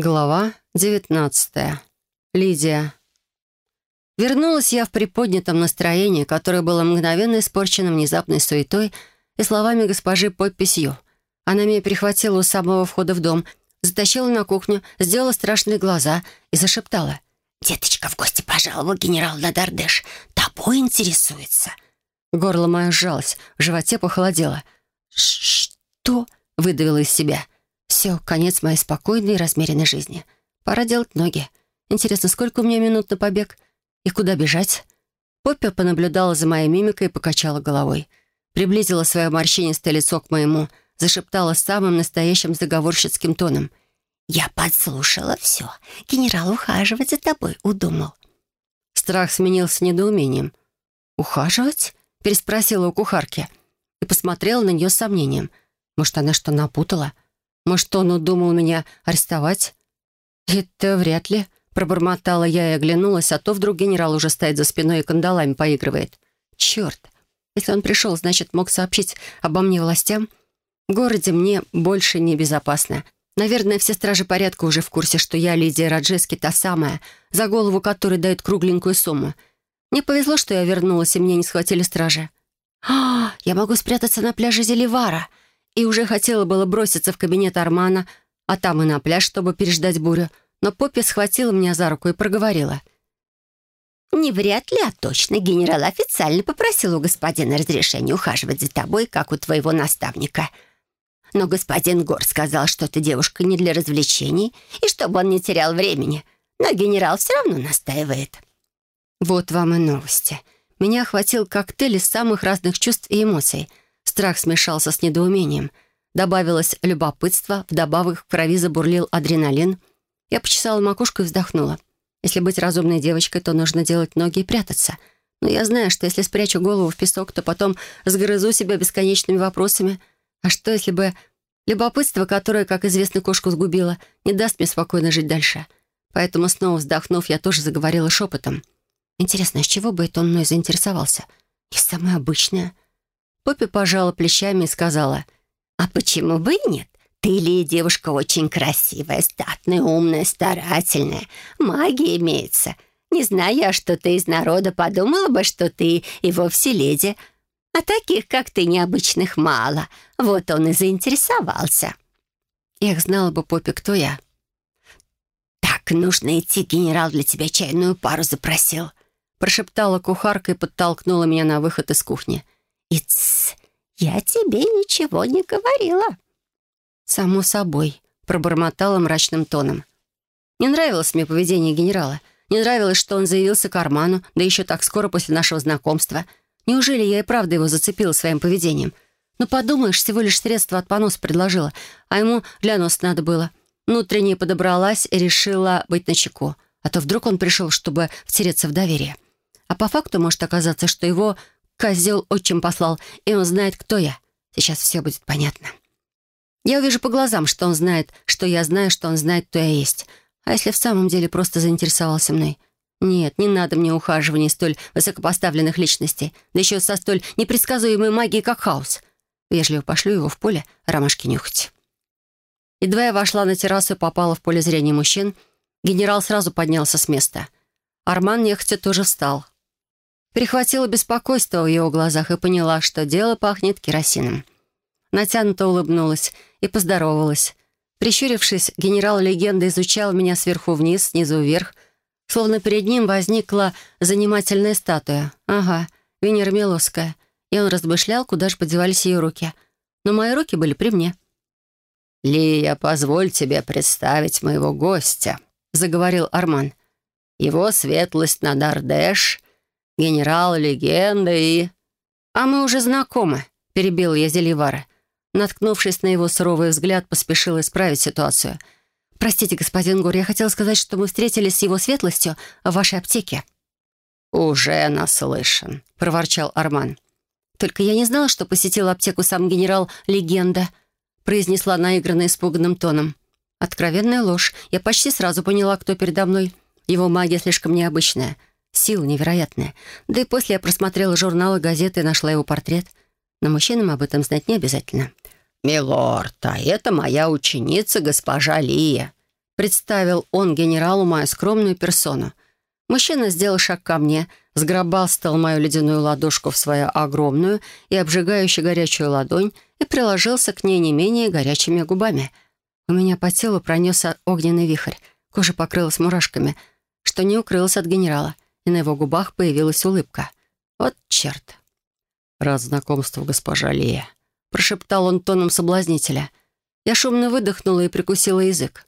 Глава 19. Лидия. Вернулась я в приподнятом настроении, которое было мгновенно испорчено внезапной суетой и словами госпожи Поппи Сью. Она меня перехватила у самого входа в дом, затащила на кухню, сделала страшные глаза и зашептала. «Деточка в гости пожаловал генерал Надардеш. Тобой интересуется». Горло мое сжалось, в животе похолодело. «Что?» — выдавила из себя — все, конец моей спокойной и размеренной жизни. Пора делать ноги. Интересно, сколько у меня минут на побег? И куда бежать? Поппи понаблюдала за моей мимикой и покачала головой. Приблизила свое морщинистое лицо к моему, зашептала самым настоящим заговорщицким тоном. «Я подслушала все. Генерал ухаживать за тобой удумал». Страх сменился недоумением. «Ухаживать?» — переспросила у кухарки и посмотрела на нее с сомнением. «Может, она что, напутала?» Может, он удумал меня арестовать? Это вряд ли. Пробормотала я и оглянулась, а то вдруг генерал уже стоит за спиной и кандалами поигрывает. Черт! Если он пришел, значит, мог сообщить обо мне властям? В городе мне больше не безопасно. Наверное, все стражи порядка уже в курсе, что я Лидия Раджески, та самая, за голову которой дают кругленькую сумму. Мне повезло, что я вернулась, и меня не схватили стражи. А, я могу спрятаться на пляже Зеливара и уже хотела было броситься в кабинет Армана, а там и на пляж, чтобы переждать бурю, но Поппи схватила меня за руку и проговорила. «Не вряд ли, а точно. Генерал официально попросил у господина разрешения ухаживать за тобой, как у твоего наставника. Но господин Гор сказал, что ты девушка не для развлечений, и чтобы он не терял времени. Но генерал все равно настаивает». Вот вам и новости. Меня охватил коктейль из самых разных чувств и эмоций — Страх смешался с недоумением. Добавилось любопытство, вдобавок в крови забурлил адреналин. Я почесала макушку и вздохнула. Если быть разумной девочкой, то нужно делать ноги и прятаться. Но я знаю, что если спрячу голову в песок, то потом сгрызу себя бесконечными вопросами. А что, если бы любопытство, которое, как известно, кошку сгубило, не даст мне спокойно жить дальше? Поэтому, снова вздохнув, я тоже заговорила шепотом. Интересно, с чего бы это он мной заинтересовался? Не самое обычное — Поппи пожала плечами и сказала, «А почему бы и нет? Ты ли девушка очень красивая, статная, умная, старательная. Магия имеется. Не знаю я, что ты из народа подумала бы, что ты и вовсе леди. А таких, как ты, необычных мало. Вот он и заинтересовался». Эх, знала бы Поппи, кто я. «Так, нужно идти, генерал для тебя чайную пару запросил», прошептала кухарка и подтолкнула меня на выход из кухни. И тс, я тебе ничего не говорила. Само собой, пробормотала мрачным тоном. Не нравилось мне поведение генерала. Не нравилось, что он заявился к Арману, да еще так скоро после нашего знакомства. Неужели я и правда его зацепила своим поведением? Ну, подумаешь, всего лишь средство от поноса предложила, а ему для носа надо было. Внутренне подобралась и решила быть начеку. А то вдруг он пришел, чтобы втереться в доверие. А по факту может оказаться, что его Козел отчим послал, и он знает, кто я. Сейчас все будет понятно. Я увижу по глазам, что он знает, что я знаю, что он знает, кто я есть. А если в самом деле просто заинтересовался мной? Нет, не надо мне ухаживаний столь высокопоставленных личностей, да еще со столь непредсказуемой магией, как хаос. Вежливо пошлю его в поле ромашки нюхать. Едва я вошла на террасу и попала в поле зрения мужчин, генерал сразу поднялся с места. Арман нехотя тоже встал. Перехватила беспокойство в его глазах и поняла, что дело пахнет керосином. Натянуто улыбнулась и поздоровалась. Прищурившись, генерал легенды изучал меня сверху вниз, снизу вверх, словно перед ним возникла занимательная статуя. Ага, Венера Миловская. И он размышлял, куда же подевались ее руки. Но мои руки были при мне. «Лия, позволь тебе представить моего гостя», — заговорил Арман. «Его светлость Надардеш генерал, легенда и...» «А мы уже знакомы», — перебил я Зеливара. Наткнувшись на его суровый взгляд, поспешил исправить ситуацию. «Простите, господин Гур, я хотела сказать, что мы встретились с его светлостью в вашей аптеке». «Уже наслышан», — проворчал Арман. «Только я не знала, что посетил аптеку сам генерал Легенда», — произнесла наигранно испуганным тоном. Откровенная ложь. Я почти сразу поняла, кто передо мной. Его магия слишком необычная — Сила невероятная. Да и после я просмотрела журналы, газеты и нашла его портрет. Но мужчинам об этом знать не обязательно. «Милорд, а это моя ученица, госпожа Лия», Представил он генералу мою скромную персону. Мужчина сделал шаг ко мне, сгробастал мою ледяную ладошку в свою огромную и обжигающую горячую ладонь и приложился к ней не менее горячими губами. У меня по телу пронесся огненный вихрь, кожа покрылась мурашками, что не укрылась от генерала, и на его губах появилась улыбка. Вот черт! «Рад знакомству, госпожа Лия», — прошептал он тоном соблазнителя. Я шумно выдохнула и прикусила язык.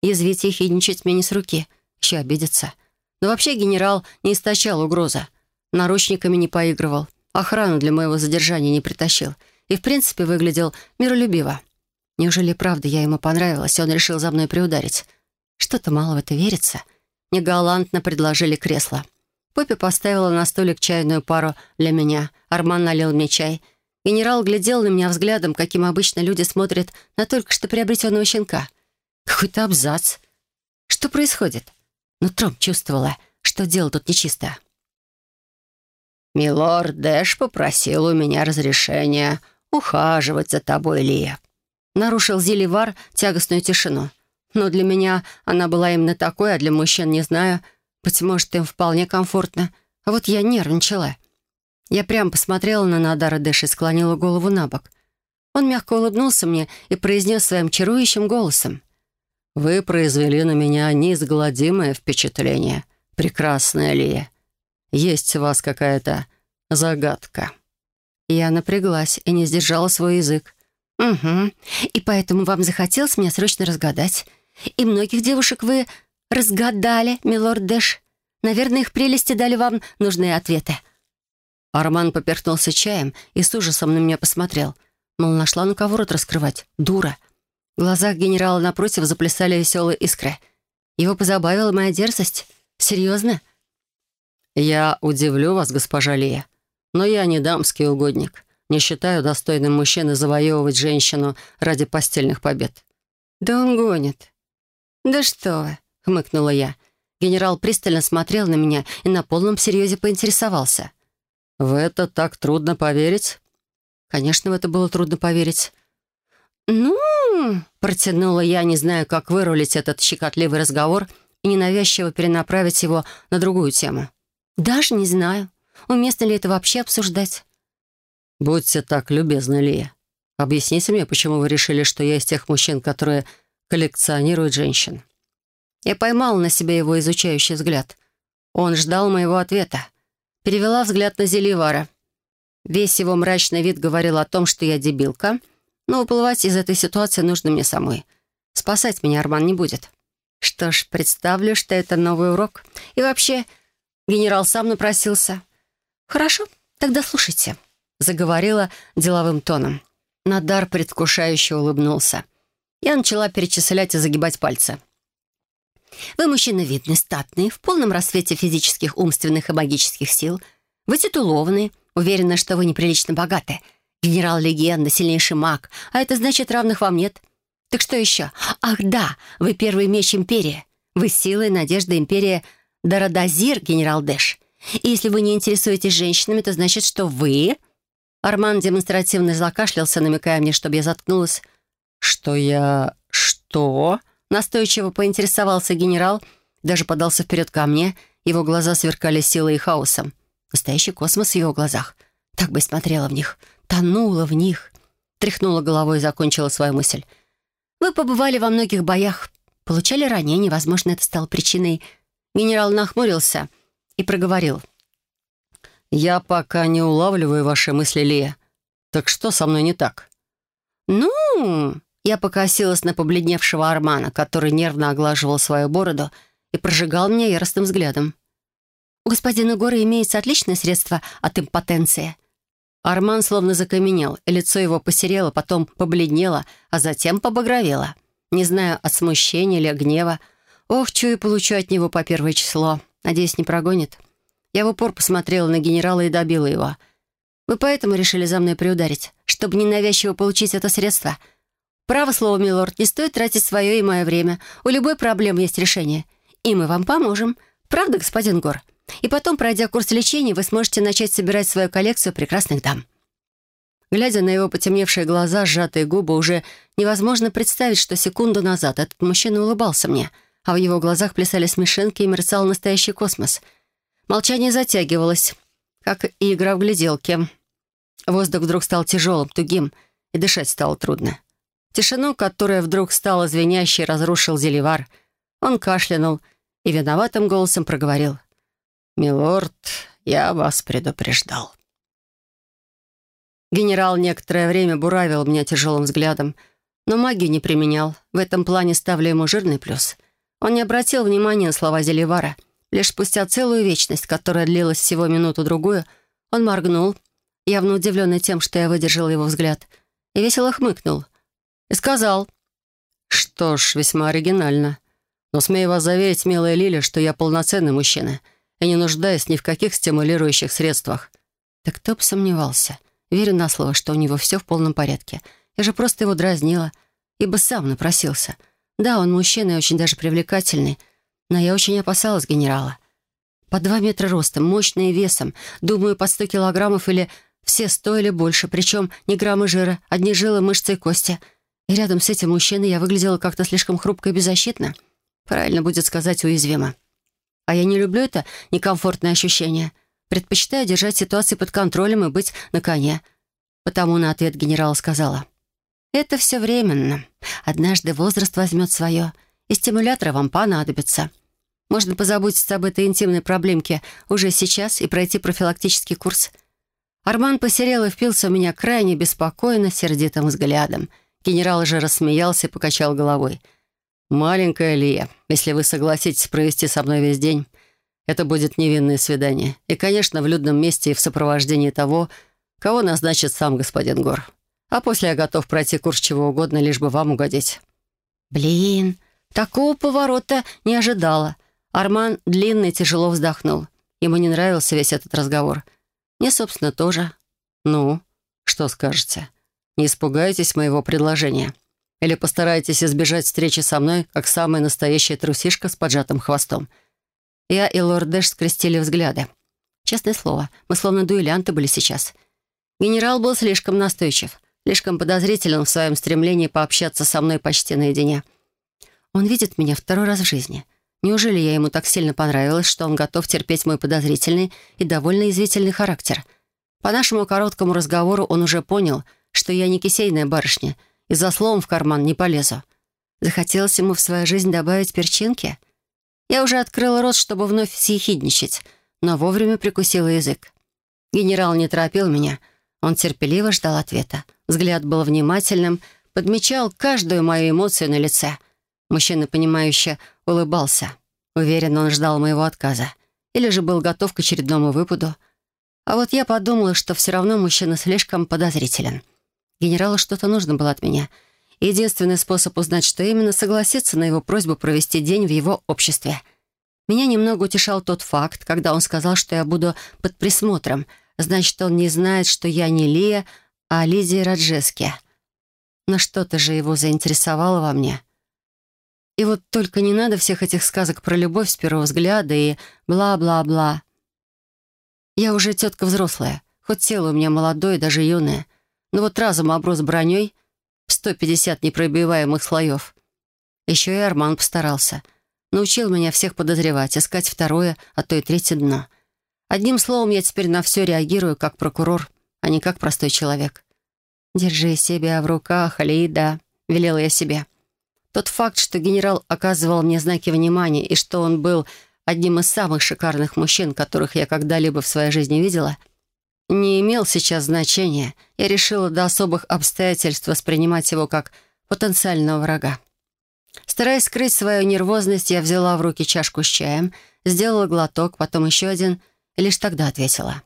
Язвить и хидничать мне не с руки, еще обидеться. Но вообще генерал не источал угрозы. Наручниками не поигрывал, охрану для моего задержания не притащил и, в принципе, выглядел миролюбиво. Неужели правда я ему понравилась, и он решил за мной приударить? Что-то мало в это верится. Мне галантно предложили кресло. Поппи поставила на столик чайную пару для меня. Арман налил мне чай. Генерал глядел на меня взглядом, каким обычно люди смотрят на только что приобретенного щенка. Какой-то абзац. Что происходит? Нутром чувствовала, что дело тут нечисто. «Милорд Дэш попросил у меня разрешения ухаживать за тобой, Лия». Нарушил Зеливар тягостную тишину. Но для меня она была именно такой, а для мужчин не знаю — быть может, им вполне комфортно. А вот я нервничала. Я прямо посмотрела на Надара Дэш и склонила голову на бок. Он мягко улыбнулся мне и произнес своим чарующим голосом. «Вы произвели на меня неизгладимое впечатление, прекрасная Лия. Есть у вас какая-то загадка». Я напряглась и не сдержала свой язык. «Угу. И поэтому вам захотелось меня срочно разгадать. И многих девушек вы разгадали, милорд Дэш. Наверное, их прелести дали вам нужные ответы». Арман поперхнулся чаем и с ужасом на меня посмотрел. Мол, нашла на кого рот раскрывать. Дура. В глазах генерала напротив заплясали веселые искры. Его позабавила моя дерзость. Серьезно? «Я удивлю вас, госпожа Лия, но я не дамский угодник. Не считаю достойным мужчины завоевывать женщину ради постельных побед». «Да он гонит». «Да что вы, — хмыкнула я. Генерал пристально смотрел на меня и на полном серьезе поинтересовался. «В это так трудно поверить?» «Конечно, в это было трудно поверить». «Ну...» — протянула я, не знаю, как вырулить этот щекотливый разговор и ненавязчиво перенаправить его на другую тему. «Даже не знаю, уместно ли это вообще обсуждать». «Будьте так любезны, Лия. Объясните мне, почему вы решили, что я из тех мужчин, которые коллекционируют женщин?» Я поймал на себе его изучающий взгляд. Он ждал моего ответа. Перевела взгляд на Зеливара. Весь его мрачный вид говорил о том, что я дебилка, но уплывать из этой ситуации нужно мне самой. Спасать меня Арман не будет. Что ж, представлю, что это новый урок. И вообще, генерал сам напросился. «Хорошо, тогда слушайте», — заговорила деловым тоном. Надар предвкушающе улыбнулся. Я начала перечислять и загибать пальцы. Вы мужчина видный, статный, в полном рассвете физических, умственных и магических сил. Вы титулованный, уверены, что вы неприлично богаты. Генерал-легенда, сильнейший маг, а это значит, равных вам нет. Так что еще? Ах да, вы первый меч Империи. Вы сила и надежда Империи Дарадазир, генерал Дэш. И если вы не интересуетесь женщинами, то значит, что вы... Арман демонстративно закашлялся, намекая мне, чтобы я заткнулась. «Что я... что?» Настойчиво поинтересовался генерал, даже подался вперед ко мне. Его глаза сверкали силой и хаосом. Настоящий космос в его глазах. Так бы смотрела в них. Тонула в них. Тряхнула головой и закончила свою мысль. «Вы побывали во многих боях. Получали ранения. Возможно, это стало причиной...» Генерал нахмурился и проговорил. «Я пока не улавливаю ваши мысли, Лия. Так что со мной не так?» «Ну...» Я покосилась на побледневшего Армана, который нервно оглаживал свою бороду и прожигал меня яростным взглядом. «У господина Горы имеется отличное средство от импотенции». Арман словно закаменел, и лицо его посерело, потом побледнело, а затем побагровело. Не знаю, от смущения или гнева. Ох, чую, получу от него по первое число. Надеюсь, не прогонит. Я в упор посмотрела на генерала и добила его. «Вы поэтому решили за мной приударить, чтобы ненавязчиво получить это средство?» «Право слово, милорд, не стоит тратить свое и мое время. У любой проблемы есть решение. И мы вам поможем. Правда, господин Гор? И потом, пройдя курс лечения, вы сможете начать собирать свою коллекцию прекрасных дам». Глядя на его потемневшие глаза, сжатые губы, уже невозможно представить, что секунду назад этот мужчина улыбался мне, а в его глазах плясали смешинки и мерцал настоящий космос. Молчание затягивалось, как и игра в гляделки. Воздух вдруг стал тяжелым, тугим, и дышать стало трудно. Тишину, которая вдруг стала звенящей, разрушил Зеливар. Он кашлянул и виноватым голосом проговорил. «Милорд, я вас предупреждал». Генерал некоторое время буравил меня тяжелым взглядом, но магию не применял. В этом плане ставлю ему жирный плюс. Он не обратил внимания на слова Зеливара. Лишь спустя целую вечность, которая длилась всего минуту-другую, он моргнул, явно удивленный тем, что я выдержал его взгляд, и весело хмыкнул. И сказал, «Что ж, весьма оригинально. Но смею вас заверить, милая Лиля, что я полноценный мужчина и не нуждаюсь ни в каких стимулирующих средствах». Так кто бы сомневался. Верю на слово, что у него все в полном порядке. Я же просто его дразнила, ибо сам напросился. Да, он мужчина и очень даже привлекательный, но я очень опасалась генерала. По два метра ростом, мощный весом, думаю, по сто килограммов или все стоили больше, причем не граммы жира, одни жилы, мышцы и кости. И рядом с этим мужчиной я выглядела как-то слишком хрупко и беззащитно. Правильно будет сказать, уязвимо. А я не люблю это некомфортное ощущение — Предпочитаю держать ситуацию под контролем и быть на коне. Потому на ответ генерала сказала. «Это все временно. Однажды возраст возьмет свое, и стимуляторы вам понадобятся. Можно позаботиться об этой интимной проблемке уже сейчас и пройти профилактический курс». Арман посерел и впился в меня крайне беспокойно, сердитым взглядом. Генерал же рассмеялся и покачал головой. «Маленькая Лия, если вы согласитесь провести со мной весь день, это будет невинное свидание. И, конечно, в людном месте и в сопровождении того, кого назначит сам господин Гор. А после я готов пройти курс чего угодно, лишь бы вам угодить». «Блин, такого поворота не ожидала». Арман длинно и тяжело вздохнул. Ему не нравился весь этот разговор. Мне, собственно, тоже. «Ну, что скажете? Не испугаетесь моего предложения? Или постараетесь избежать встречи со мной, как самая настоящая трусишка с поджатым хвостом?» Я и лорд Дэш скрестили взгляды. Честное слово, мы словно дуэлянты были сейчас. Генерал был слишком настойчив, слишком подозрителен в своем стремлении пообщаться со мной почти наедине. Он видит меня второй раз в жизни. Неужели я ему так сильно понравилась, что он готов терпеть мой подозрительный и довольно извительный характер? По нашему короткому разговору он уже понял, что я не кисейная барышня, и за словом в карман не полезу. Захотелось ему в свою жизнь добавить перчинки? Я уже открыла рот, чтобы вновь съехидничать, но вовремя прикусила язык. Генерал не торопил меня. Он терпеливо ждал ответа. Взгляд был внимательным, подмечал каждую мою эмоцию на лице. Мужчина, понимающе улыбался. Уверен, он ждал моего отказа. Или же был готов к очередному выпаду. А вот я подумала, что все равно мужчина слишком подозрителен. Генералу что-то нужно было от меня — Единственный способ узнать, что именно, согласиться на его просьбу провести день в его обществе. Меня немного утешал тот факт, когда он сказал, что я буду под присмотром. Значит, он не знает, что я не Лия, а Лидия Раджески. Но что-то же его заинтересовало во мне. И вот только не надо всех этих сказок про любовь с первого взгляда и бла-бла-бла. Я уже тетка взрослая, хоть тело у меня молодое, даже юное. Но вот разум оброс броней — 150 непробиваемых слоев. Еще и Арман постарался. Научил меня всех подозревать, искать второе, а то и третье дно. Одним словом, я теперь на все реагирую как прокурор, а не как простой человек. «Держи себя в руках, Алида», — велела я себе. Тот факт, что генерал оказывал мне знаки внимания и что он был одним из самых шикарных мужчин, которых я когда-либо в своей жизни видела — не имел сейчас значения. Я решила до особых обстоятельств воспринимать его как потенциального врага. Стараясь скрыть свою нервозность, я взяла в руки чашку с чаем, сделала глоток, потом еще один, и лишь тогда ответила.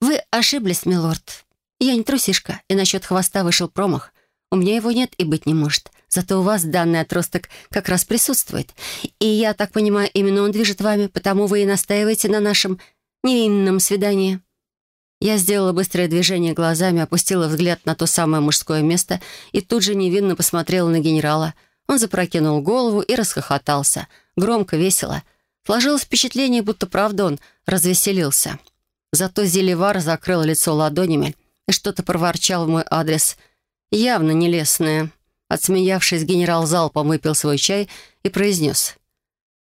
«Вы ошиблись, милорд. Я не трусишка, и насчет хвоста вышел промах. У меня его нет и быть не может. Зато у вас данный отросток как раз присутствует. И я так понимаю, именно он движет вами, потому вы и настаиваете на нашем невинном свидании». Я сделала быстрое движение глазами, опустила взгляд на то самое мужское место и тут же невинно посмотрела на генерала. Он запрокинул голову и расхохотался. Громко, весело. Сложилось впечатление, будто правда он развеселился. Зато Зеливар закрыл лицо ладонями, и что-то проворчал в мой адрес. Явно нелестное. Отсмеявшись, генерал залпом выпил свой чай и произнес.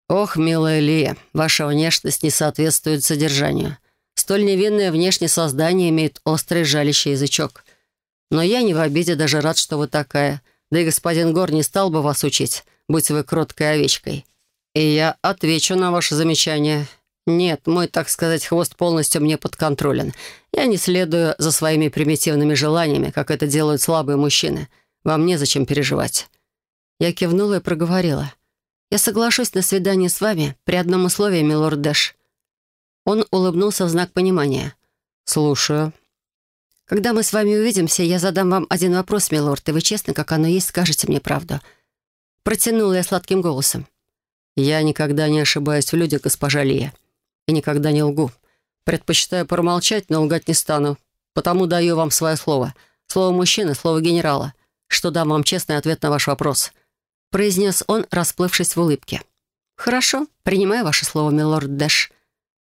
«Ох, милая Лия, ваша внешность не соответствует содержанию. Столь невинное внешнее создание имеет острый жалящий язычок. Но я не в обиде, даже рад, что вы такая. Да и господин Гор не стал бы вас учить, будь вы кроткой овечкой. И я отвечу на ваше замечание. Нет, мой, так сказать, хвост полностью мне подконтролен. Я не следую за своими примитивными желаниями, как это делают слабые мужчины. Вам незачем переживать». Я кивнула и проговорила. «Я соглашусь на свидание с вами при одном условии, милорд Дэш». Он улыбнулся в знак понимания. «Слушаю». «Когда мы с вами увидимся, я задам вам один вопрос, милорд, и вы честно, как оно есть, скажете мне правду». Протянула я сладким голосом. «Я никогда не ошибаюсь в людях, госпожа Лия, и никогда не лгу. Предпочитаю промолчать, но лгать не стану, потому даю вам свое слово. Слово мужчины, слово генерала, что дам вам честный ответ на ваш вопрос», произнес он, расплывшись в улыбке. «Хорошо, принимаю ваше слово, милорд Дэш»,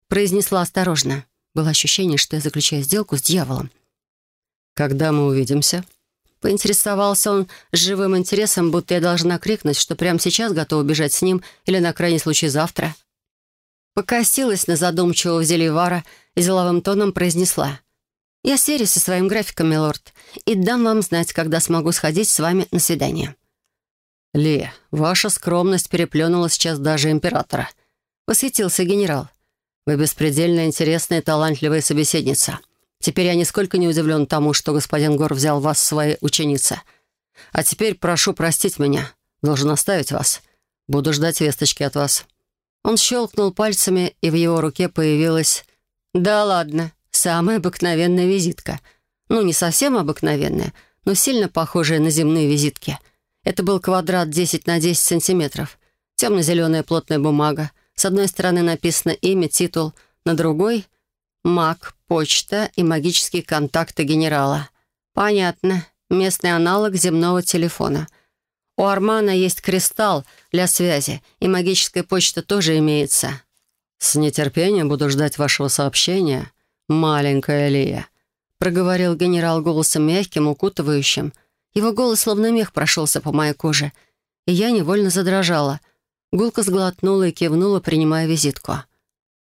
произнесла осторожно. Было ощущение, что я заключаю сделку с дьяволом. «Когда мы увидимся?» Поинтересовался он с живым интересом, будто я должна крикнуть, что прямо сейчас готова бежать с ним или на крайний случай завтра. Покосилась на задумчивого Зельевара и деловым тоном произнесла. «Я сверюсь со своим графиком, милорд, и дам вам знать, когда смогу сходить с вами на свидание». «Ли, ваша скромность переплюнула сейчас даже императора», — восхитился генерал. «Вы беспредельно интересная и талантливая собеседница. Теперь я нисколько не удивлен тому, что господин Гор взял вас в свои ученицы. А теперь прошу простить меня. Должен оставить вас. Буду ждать весточки от вас». Он щелкнул пальцами, и в его руке появилась... «Да ладно, самая обыкновенная визитка. Ну, не совсем обыкновенная, но сильно похожая на земные визитки. Это был квадрат 10 на 10 сантиметров. Темно-зеленая плотная бумага. С одной стороны написано имя, титул, на другой — Маг, почта и магические контакты генерала. Понятно. Местный аналог земного телефона. У Армана есть кристалл для связи, и магическая почта тоже имеется. «С нетерпением буду ждать вашего сообщения, маленькая Лия», проговорил генерал голосом мягким, укутывающим. Его голос словно мех прошелся по моей коже, и я невольно задрожала. Гулка сглотнула и кивнула, принимая визитку.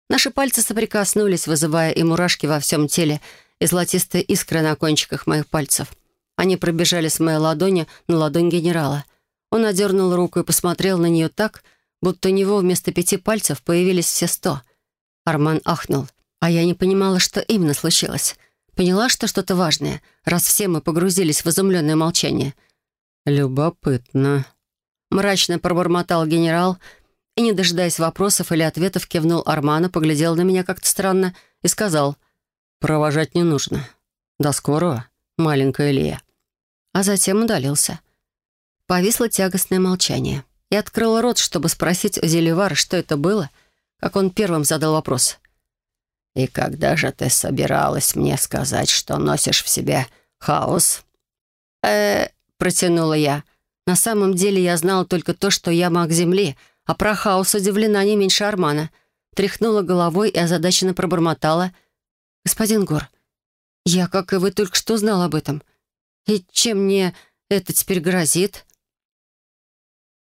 Наши пальцы соприкоснулись, вызывая и мурашки во всем теле, и золотистые искры на кончиках моих пальцев. Они пробежали с моей ладони на ладонь генерала. Он одернул руку и посмотрел на нее так, будто у него вместо пяти пальцев появились все сто. Арман ахнул, а я не понимала, что именно случилось. Поняла, что что-то важное, раз все мы погрузились в изумленное молчание. «Любопытно», — мрачно пробормотал генерал, — и, не дожидаясь вопросов или ответов, кивнул Армана, поглядел на меня как-то странно и сказал «Провожать не нужно. До скорого, маленькая Лия». А затем удалился. Повисло тягостное молчание. Я открыла рот, чтобы спросить у Зеливара, что это было, как он первым задал вопрос. «И когда же ты собиралась мне сказать, что носишь в себе хаос?» «Э-э», протянула я. «На самом деле я знала только то, что я маг Земли», а про хаос удивлена не меньше Армана. Тряхнула головой и озадаченно пробормотала. «Господин Гор, я, как и вы, только что знал об этом. И чем мне это теперь грозит?»